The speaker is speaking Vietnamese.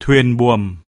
thuyền buồm.